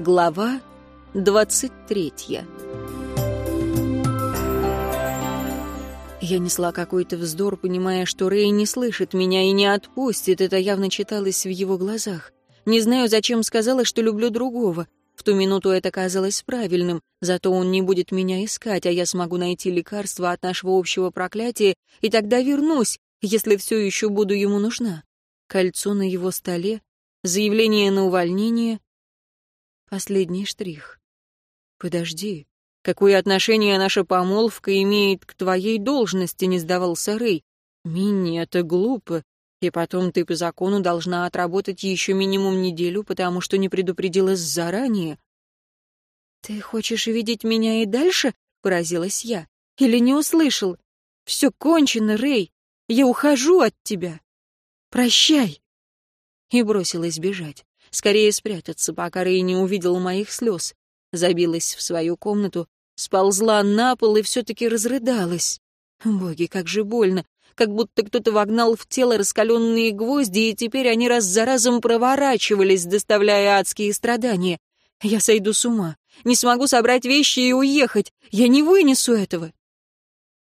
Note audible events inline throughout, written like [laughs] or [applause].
Глава двадцать третья Я несла какой-то вздор, понимая, что Рэй не слышит меня и не отпустит. Это явно читалось в его глазах. Не знаю, зачем сказала, что люблю другого. В ту минуту это казалось правильным, зато он не будет меня искать, а я смогу найти лекарство от нашего общего проклятия, и тогда вернусь, если все еще буду ему нужна. Кольцо на его столе, заявление на увольнение. Последний штрих. Подожди, какое отношение наша помолвка имеет к твоей должности, не сдавался Рэй. Минни, это глупо. И потом ты по закону должна отработать еще минимум неделю, потому что не предупредилась заранее. «Ты хочешь видеть меня и дальше?» — поразилась я. «Или не услышал? Все кончено, Рэй. Я ухожу от тебя. Прощай!» И бросилась бежать. Скорее спрятаться, пока Рэй не увидел моих слез. Забилась в свою комнату, сползла на пол и все-таки разрыдалась. Боги, как же больно как будто кто-то вогнал в тело раскаленные гвозди, и теперь они раз за разом проворачивались, доставляя адские страдания. Я сойду с ума, не смогу собрать вещи и уехать, я не вынесу этого.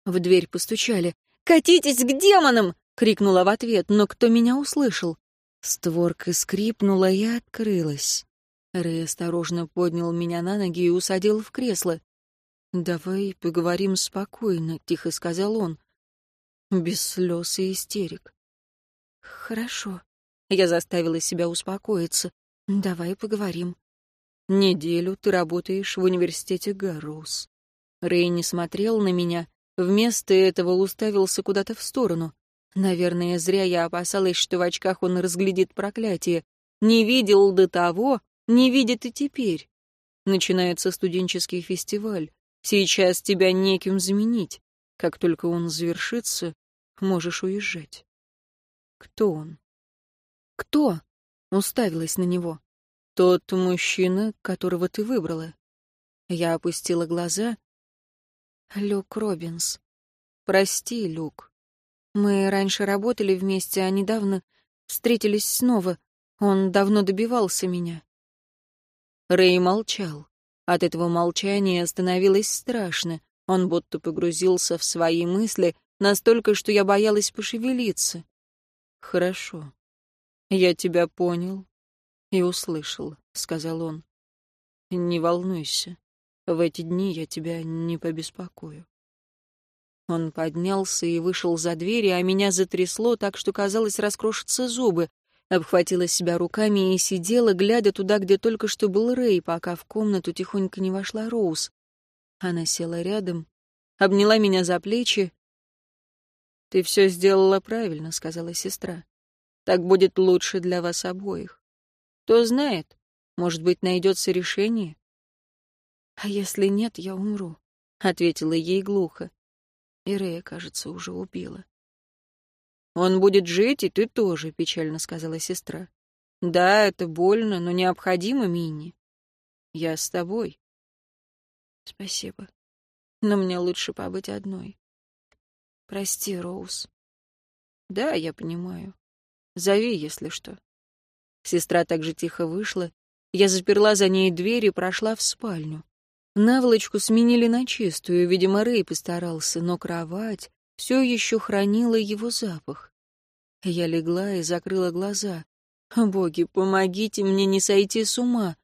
В дверь постучали. «Катитесь к демонам!» — крикнула в ответ, но кто меня услышал? Створка скрипнула и открылась. Рэй осторожно поднял меня на ноги и усадил в кресло. «Давай поговорим спокойно», — тихо сказал он без слез и истерик. «Хорошо». Я заставила себя успокоиться. «Давай поговорим». «Неделю ты работаешь в университете Гарроуз». Рэй не смотрел на меня, вместо этого уставился куда-то в сторону. Наверное, зря я опасалась, что в очках он разглядит проклятие. Не видел до того, не видит и теперь. Начинается студенческий фестиваль. Сейчас тебя неким заменить. Как только он завершится, можешь уезжать. Кто он? Кто? Уставилась на него. Тот мужчина, которого ты выбрала. Я опустила глаза. Люк Робинс. Прости, Люк. Мы раньше работали вместе, а недавно встретились снова. Он давно добивался меня. Рэй молчал. От этого молчания становилось страшно. Он будто погрузился в свои мысли, настолько, что я боялась пошевелиться. «Хорошо. Я тебя понял и услышал», — сказал он. «Не волнуйся. В эти дни я тебя не побеспокою». Он поднялся и вышел за дверь, а меня затрясло так, что, казалось, раскрошатся зубы. Обхватила себя руками и сидела, глядя туда, где только что был Рэй, пока в комнату тихонько не вошла Роуз. Она села рядом, обняла меня за плечи. «Ты все сделала правильно», — сказала сестра. «Так будет лучше для вас обоих. Кто знает, может быть, найдется решение». «А если нет, я умру», — ответила ей глухо. Ирея, кажется, уже убила. «Он будет жить, и ты тоже», — печально сказала сестра. «Да, это больно, но необходимо, Минни. Я с тобой». «Спасибо», но мне лучше побыть одной. Прости, Роуз. Да, я понимаю. Зови, если что. Сестра также тихо вышла. Я заперла за ней дверь и прошла в спальню. Наволочку сменили на чистую, видимо, Рэй постарался, но кровать все еще хранила его запах. Я легла и закрыла глаза. «Боги, помогите мне не сойти с ума!»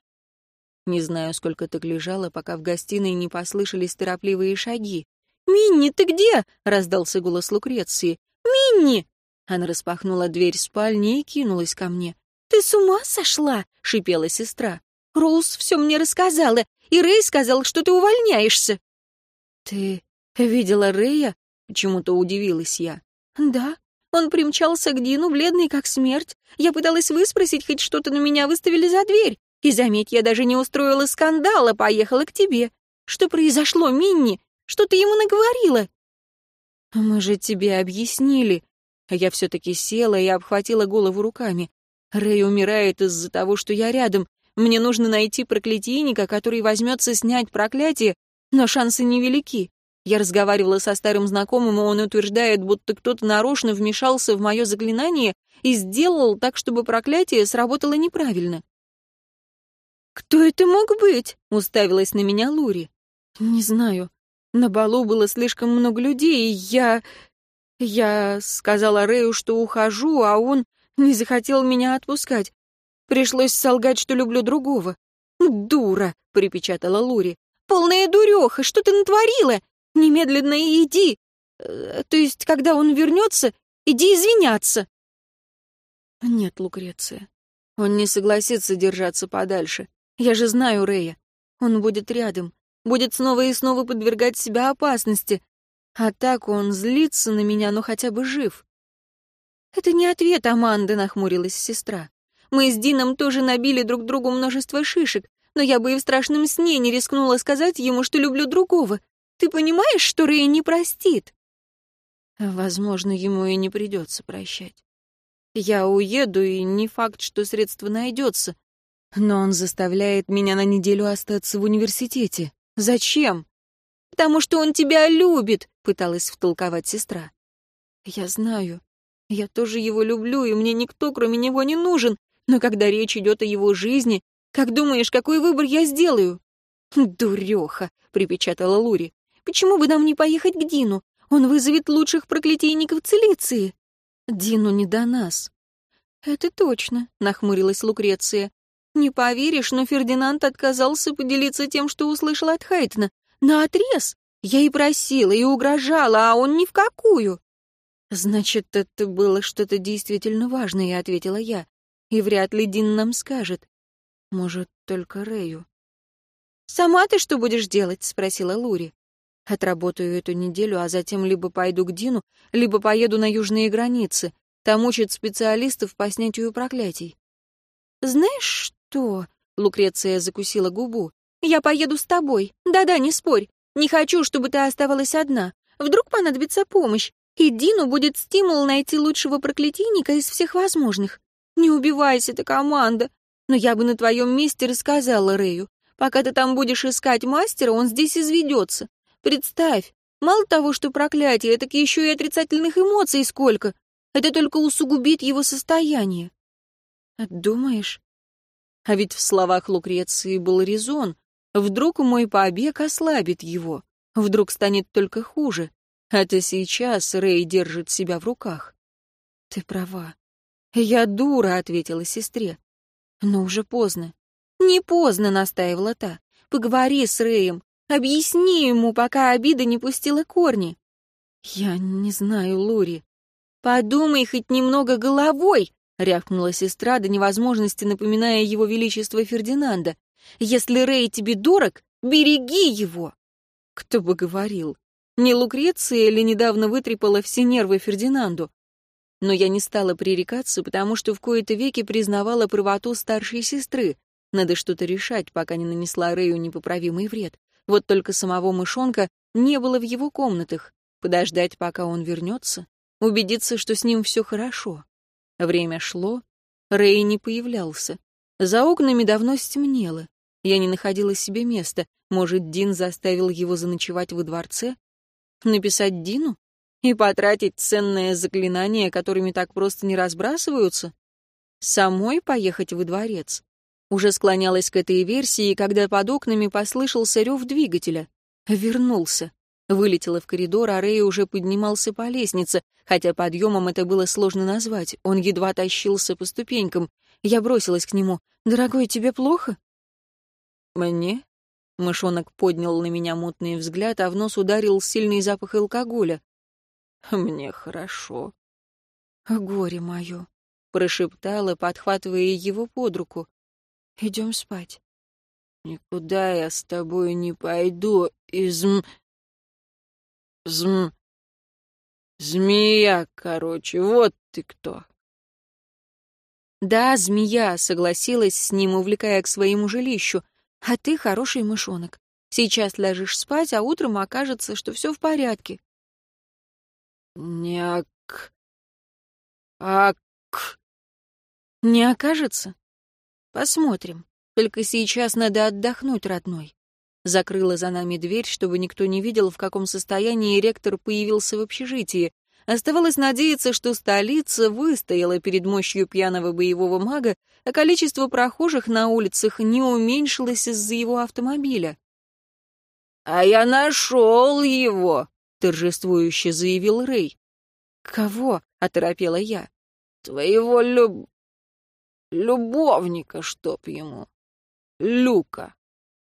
Не знаю, сколько так лежала, пока в гостиной не послышались торопливые шаги. «Минни, ты где?» — раздался голос Лукреции. «Минни!» Она распахнула дверь спальни и кинулась ко мне. «Ты с ума сошла?» — шипела сестра. «Роуз все мне рассказала, и Рэй сказал, что ты увольняешься». «Ты видела Рэя?» — почему-то удивилась я. «Да, он примчался к Дину, бледный как смерть. Я пыталась выспросить хоть что-то, но меня выставили за дверь. И заметь, я даже не устроила скандала, поехала к тебе. Что произошло, Минни? Что ты ему наговорила?» «Мы же тебе объяснили». Я все-таки села и обхватила голову руками. Рэй умирает из-за того, что я рядом. Мне нужно найти проклятийника, который возьмется снять проклятие, но шансы невелики. Я разговаривала со старым знакомым, и он утверждает, будто кто-то нарочно вмешался в мое заклинание и сделал так, чтобы проклятие сработало неправильно. «Кто это мог быть?» — уставилась на меня Лури. «Не знаю. На балу было слишком много людей, и я... Я сказала Рэю, что ухожу, а он не захотел меня отпускать. Пришлось солгать, что люблю другого. «Дура!» — припечатала Лури. «Полная дуреха! Что ты натворила? Немедленно иди! Э, то есть, когда он вернется, иди извиняться!» «Нет, Лукреция, он не согласится держаться подальше. Я же знаю Рэя. Он будет рядом, будет снова и снова подвергать себя опасности. А так он злится на меня, но хотя бы жив. «Это не ответ, Аманда», — нахмурилась сестра. «Мы с Дином тоже набили друг другу множество шишек, но я бы и в страшном сне не рискнула сказать ему, что люблю другого. Ты понимаешь, что Рэй не простит?» Возможно, ему и не придется прощать. Я уеду, и не факт, что средство найдется. Но он заставляет меня на неделю остаться в университете. Зачем? Потому что он тебя любит, пыталась втолковать сестра. Я знаю. Я тоже его люблю, и мне никто, кроме него, не нужен. Но когда речь идет о его жизни, как думаешь, какой выбор я сделаю? [laughs] Дуреха, припечатала Лури. Почему бы нам не поехать к Дину? Он вызовет лучших проклятийников Целиции. Дину не до нас. Это точно, нахмурилась Лукреция. Не поверишь, но Фердинанд отказался поделиться тем, что услышал от Хайтна. Наотрез! Я и просила, и угрожала, а он ни в какую. Значит, это было что-то действительно важное, ответила я. И вряд ли Дин нам скажет. Может, только Рэю. «Сама ты что будешь делать?» — спросила Лури. «Отработаю эту неделю, а затем либо пойду к Дину, либо поеду на южные границы. Там учат специалистов по снятию проклятий». «Знаешь что?» — Лукреция закусила губу. «Я поеду с тобой. Да-да, не спорь. Не хочу, чтобы ты оставалась одна. Вдруг понадобится помощь, и Дину будет стимул найти лучшего проклятийника из всех возможных. Не убивайся ты, команда. Но я бы на твоем месте рассказала Рэю. Пока ты там будешь искать мастера, он здесь изведется. Представь, мало того, что проклятие, так еще и отрицательных эмоций сколько. Это только усугубит его состояние. Думаешь? А ведь в словах Лукреции был резон. Вдруг мой побег ослабит его. Вдруг станет только хуже. Это сейчас Рэй держит себя в руках. Ты права. Я дура, ответила сестре. Но уже поздно. Не поздно, настаивала та. Поговори с Рэем. Объясни ему, пока обида не пустила корни. Я не знаю, Лури. Подумай хоть немного головой, — рявкнула сестра до невозможности, напоминая его величество Фердинанда. «Если Рэй тебе дорог, береги его!» Кто бы говорил. Не Лукреция ли недавно вытрепала все нервы Фердинанду? Но я не стала пререкаться, потому что в кои-то веки признавала правоту старшей сестры. Надо что-то решать, пока не нанесла Рэю непоправимый вред. Вот только самого мышонка не было в его комнатах. Подождать, пока он вернется, убедиться, что с ним все хорошо. Время шло, Рэй не появлялся. За окнами давно стемнело. Я не находила себе места. Может, Дин заставил его заночевать во дворце? Написать Дину? И потратить ценное заклинание, которыми так просто не разбрасываются? Самой поехать во дворец? Уже склонялась к этой версии, когда под окнами послышался рев двигателя. Вернулся. Вылетела в коридор, а Рэй уже поднимался по лестнице, хотя подъемом это было сложно назвать. Он едва тащился по ступенькам. Я бросилась к нему. «Дорогой, тебе плохо?» «Мне?» Мышонок поднял на меня мутный взгляд, а в нос ударил сильный запах алкоголя. «Мне хорошо». «Горе мое», — прошептала, подхватывая его под руку. «Идем спать». «Никуда я с тобой не пойду, изм...» Зм... Змея, короче, вот ты кто. Да, змея, согласилась с ним, увлекая к своему жилищу. А ты хороший мышонок. Сейчас ляжешь спать, а утром окажется, что все в порядке. Няк... Ак... Не окажется? Посмотрим. Только сейчас надо отдохнуть, родной закрыла за нами дверь, чтобы никто не видел, в каком состоянии ректор появился в общежитии. Оставалось надеяться, что столица выстояла перед мощью пьяного боевого мага, а количество прохожих на улицах не уменьшилось из-за его автомобиля. «А я нашел его!» — торжествующе заявил Рэй. «Кого?» — оторопела я. «Твоего люб... любовника, чтоб ему. Люка».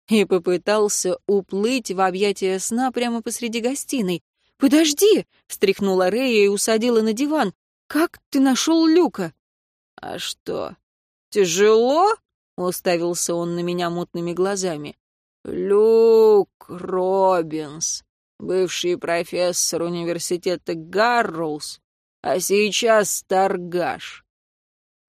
И попытался уплыть в объятия сна прямо посреди гостиной. «Подожди!» — встряхнула Рэя и усадила на диван. «Как ты нашел Люка?» «А что, тяжело?» — уставился он на меня мутными глазами. «Люк Робинс, бывший профессор университета Гарроуз, а сейчас торгаш».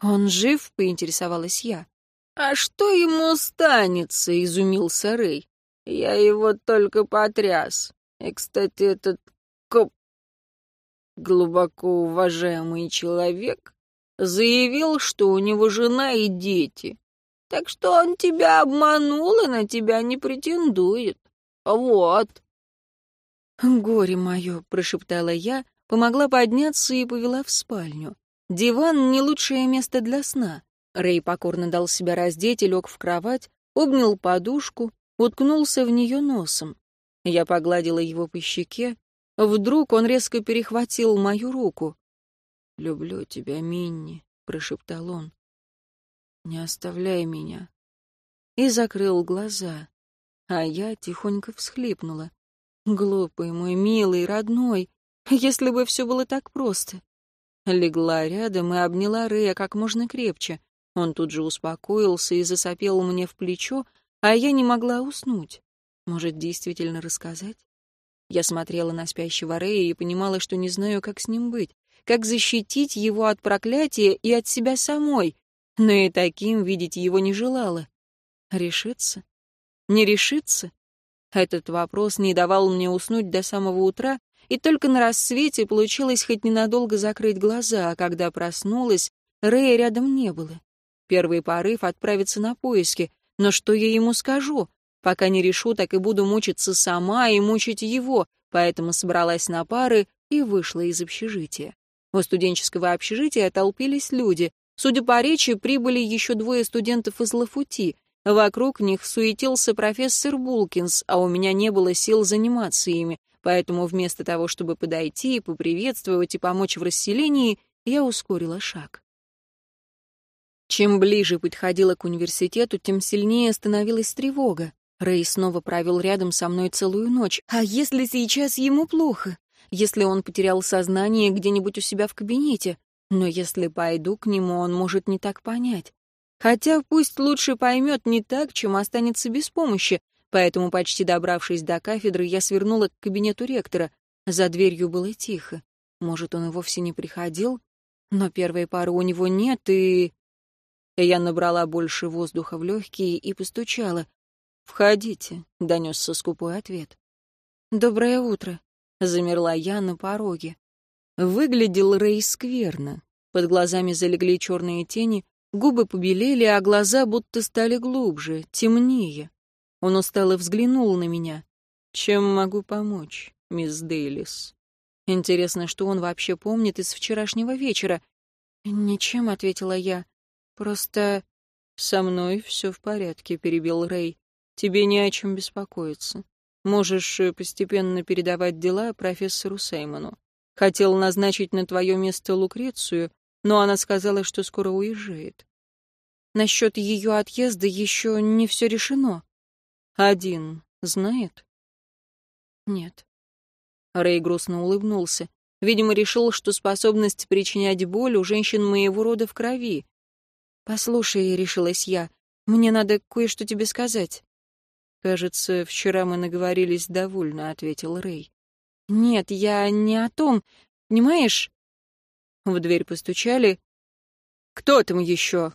«Он жив?» — поинтересовалась я. «А что ему станется?» — изумился Рэй. «Я его только потряс. И, кстати, этот коп, глубоко уважаемый человек, заявил, что у него жена и дети. Так что он тебя обманул и на тебя не претендует. Вот. «Горе мое», — прошептала я, помогла подняться и повела в спальню. Диван — не лучшее место для сна. Рэй покорно дал себя раздеть и лег в кровать, обнял подушку, уткнулся в нее носом. Я погладила его по щеке. Вдруг он резко перехватил мою руку. «Люблю тебя, Минни», — прошептал он. Не оставляй меня. И закрыл глаза. А я тихонько всхлипнула. Глупый мой, милый, родной, если бы все было так просто. Легла рядом и обняла Рэя как можно крепче. Он тут же успокоился и засопел мне в плечо, а я не могла уснуть. Может, действительно рассказать? Я смотрела на спящего Рэя и понимала, что не знаю, как с ним быть, как защитить его от проклятия и от себя самой, но и таким видеть его не желала. Решиться? Не решиться? Этот вопрос не давал мне уснуть до самого утра, и только на рассвете получилось хоть ненадолго закрыть глаза, а когда проснулась, Рэя рядом не было. Первый порыв — отправиться на поиски, но что я ему скажу? Пока не решу, так и буду мучиться сама и мучить его, поэтому собралась на пары и вышла из общежития. У студенческого общежития толпились люди, Судя по речи, прибыли еще двое студентов из Лафути. Вокруг них суетился профессор Булкинс, а у меня не было сил заниматься ими, поэтому вместо того, чтобы подойти, поприветствовать и помочь в расселении, я ускорила шаг. Чем ближе подходила к университету, тем сильнее становилась тревога. Рэй снова провел рядом со мной целую ночь. А если сейчас ему плохо? Если он потерял сознание где-нибудь у себя в кабинете? Но если пойду к нему, он может не так понять. Хотя пусть лучше поймет не так, чем останется без помощи, поэтому, почти добравшись до кафедры, я свернула к кабинету ректора. За дверью было тихо. Может, он и вовсе не приходил? Но первой пары у него нет, и... Я набрала больше воздуха в легкие и постучала. «Входите», — донесся скупой ответ. «Доброе утро», — замерла я на пороге. Выглядел Рэй скверно. Под глазами залегли черные тени, губы побелели, а глаза будто стали глубже, темнее. Он устало взглянул на меня. «Чем могу помочь, мисс Дейлис?» Интересно, что он вообще помнит из вчерашнего вечера. «Ничем», — ответила я. «Просто...» «Со мной все в порядке», — перебил Рэй. «Тебе не о чем беспокоиться. Можешь э, постепенно передавать дела профессору Сеймону. Хотел назначить на твое место Лукрецию, но она сказала, что скоро уезжает. Насчет ее отъезда еще не все решено. Один знает? Нет. Рэй грустно улыбнулся. Видимо, решил, что способность причинять боль у женщин моего рода в крови. «Послушай», — решилась я, — «мне надо кое-что тебе сказать». «Кажется, вчера мы наговорились довольно», — ответил Рэй. «Нет, я не о том. Понимаешь?» В дверь постучали. «Кто там еще?»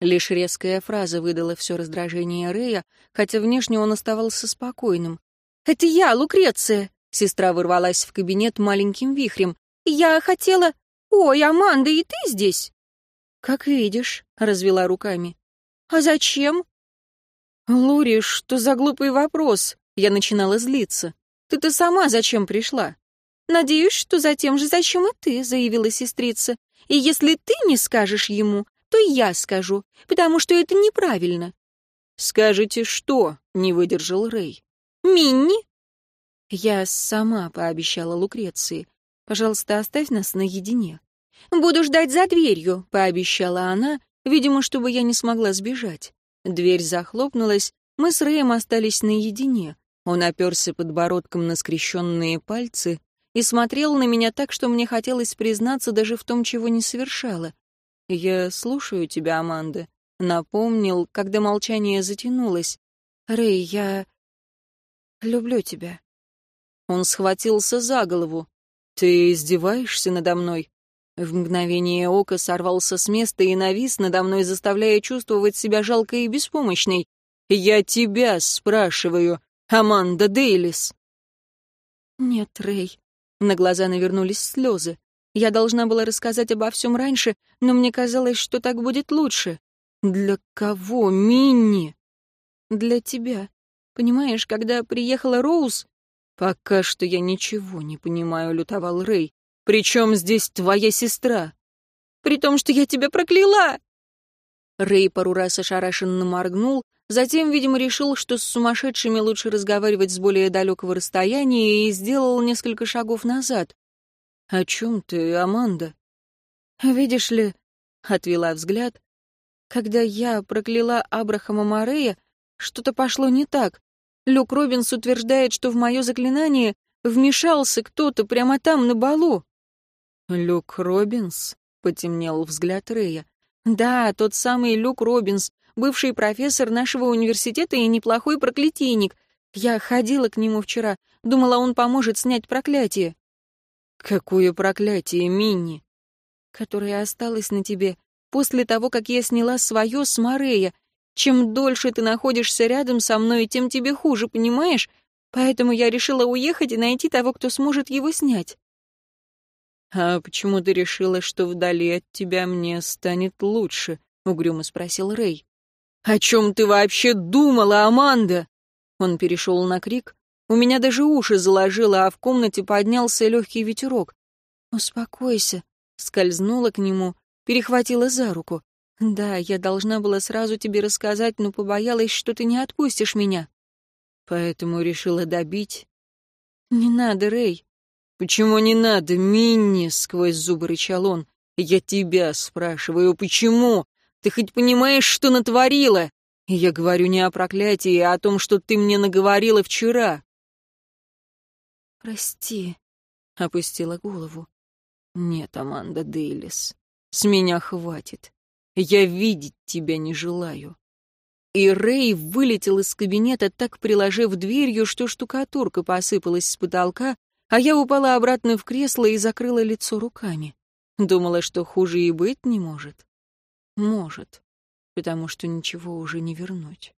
Лишь резкая фраза выдала все раздражение Рея, хотя внешне он оставался спокойным. «Это я, Лукреция!» Сестра ворвалась в кабинет маленьким вихрем. «Я хотела... Ой, Аманда, и ты здесь?» «Как видишь», — развела руками. «А зачем?» «Лури, что за глупый вопрос?» Я начинала злиться. Ты-то сама зачем пришла?» «Надеюсь, что затем же, зачем и ты», — заявила сестрица. «И если ты не скажешь ему, то я скажу, потому что это неправильно». «Скажите что?» — не выдержал Рэй. «Минни?» «Я сама пообещала Лукреции. Пожалуйста, оставь нас наедине». «Буду ждать за дверью», — пообещала она, видимо, чтобы я не смогла сбежать. Дверь захлопнулась, мы с Рэем остались наедине. Он оперся подбородком на скрещенные пальцы и смотрел на меня так, что мне хотелось признаться даже в том, чего не совершала. «Я слушаю тебя, Аманда», — напомнил, когда молчание затянулось. «Рэй, я люблю тебя». Он схватился за голову. «Ты издеваешься надо мной?» В мгновение ока сорвался с места и навис надо мной, заставляя чувствовать себя жалкой и беспомощной. «Я тебя спрашиваю, Аманда Дейлис!» «Нет, Рэй». На глаза навернулись слезы. Я должна была рассказать обо всем раньше, но мне казалось, что так будет лучше. «Для кого, Минни?» «Для тебя. Понимаешь, когда приехала Роуз...» «Пока что я ничего не понимаю», — лютовал Рэй. «Причем здесь твоя сестра?» «При том, что я тебя прокляла!» Рэй пару раз ошарашенно моргнул, затем, видимо, решил, что с сумасшедшими лучше разговаривать с более далекого расстояния, и сделал несколько шагов назад. «О чем ты, Аманда?» «Видишь ли...» — отвела взгляд. «Когда я прокляла Абрахама Морея, что-то пошло не так. Люк Робинс утверждает, что в мое заклинание вмешался кто-то прямо там, на балу. «Люк Робинс?» — потемнел взгляд Рэя. «Да, тот самый Люк Робинс, бывший профессор нашего университета и неплохой проклятийник. Я ходила к нему вчера, думала, он поможет снять проклятие». «Какое проклятие, Минни?» «Которое осталось на тебе после того, как я сняла свое с Морея. Чем дольше ты находишься рядом со мной, тем тебе хуже, понимаешь? Поэтому я решила уехать и найти того, кто сможет его снять». «А почему ты решила, что вдали от тебя мне станет лучше?» — угрюмо спросил Рэй. «О чем ты вообще думала, Аманда?» Он перешел на крик. У меня даже уши заложило, а в комнате поднялся легкий ветерок. «Успокойся», — скользнула к нему, перехватила за руку. «Да, я должна была сразу тебе рассказать, но побоялась, что ты не отпустишь меня». Поэтому решила добить. «Не надо, Рэй. «Почему не надо, Минни?» — сквозь зубы рычал он. «Я тебя спрашиваю, почему? Ты хоть понимаешь, что натворила? я говорю не о проклятии, а о том, что ты мне наговорила вчера». «Прости», — опустила голову. «Нет, Аманда Дейлис, с меня хватит. Я видеть тебя не желаю». И Рэй вылетел из кабинета, так приложив дверью, что штукатурка посыпалась с потолка, а я упала обратно в кресло и закрыла лицо руками. Думала, что хуже и быть не может. Может, потому что ничего уже не вернуть.